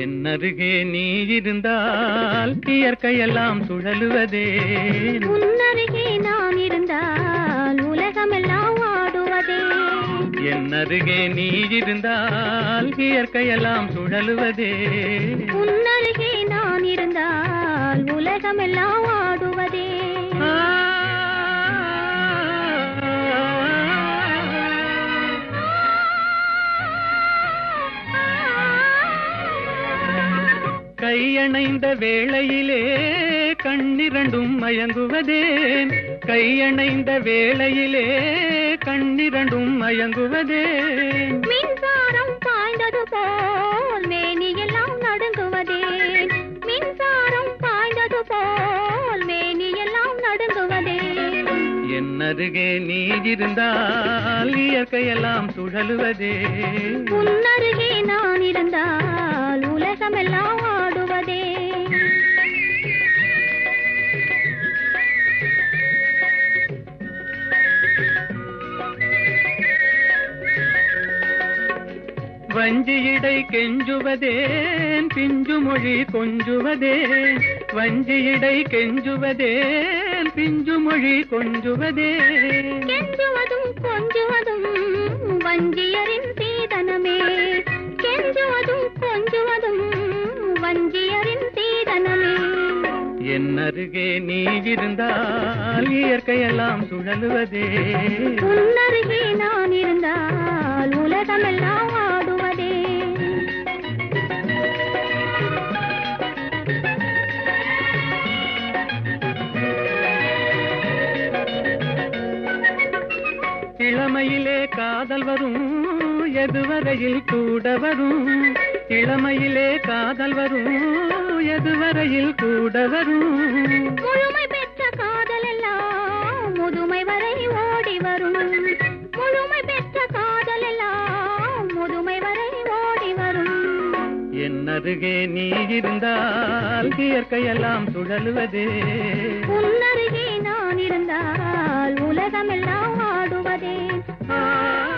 அருகே நீ இருந்தால் இயற்கையெல்லாம் சுழலுவதே. உன்னருகே நான் இருந்தால் உலகமெல்லாம் ஆடுவதே. என் அருகே நீ இருந்தால் இயற்கையெல்லாம் சுழலுவதே. உன்னருகே நான் இருந்தால் உலகமெல்லாம் ஆடுவதே. கையணைந்த வேளையிலே கண்ணிரண்டும் மயங்குவதேன். கையணைந்த வேளையிலே கண்ணிரண்டும் மயங்குவதேன். மின்சாரம் பாய்ந்தது போல் உன்னருகே அருகே நீ இருந்தால் இயற்கையெல்லாம் சுழலுவதே. உன்னருகே நான் இருந்தால் உலகமெல்லாம் ஆடுவதே. வஞ்சியிடை கெஞ்சுவதேன் பிஞ்சு மொழி கொஞ்சுவதேன். வஞ்சியிடை கெஞ்சுவதேன் பிஞ்சு மொழி கொஞ்சுவதேன். கெஞ்சுவதும் கொஞ்சுவதும் வஞ்சியரின் சீதனமே கெஞ்சுவதும் கொஞ்சுவதும் வஞ்சியரின் சீதனமே என் அருகே நீ இருந்தால் இயற்கையெல்லாம் சுழலுவதே. உன்னருகே நான் இருந்தால் உலகமெல்லாம் ஆடுவதே இளமையிலே காதல் வரும் எதுவரையில் கூட வரும். இளமையிலே காதல் வரும் எதுவரையில் கூட வரும். முழுமை பெற்ற காதல் எல்லாம் முதுமை வரை ஓடி வரும் முழுமை பெற்ற காதல் எல்லாம் முதுமை வரை ஓடி வரும். என் அருகே நீ இருந்தால் இயற்கையெல்லாம் சுழலுவதே. உன்னருகே நான் இருந்தால் உலகமெல்லாம் रे हाँ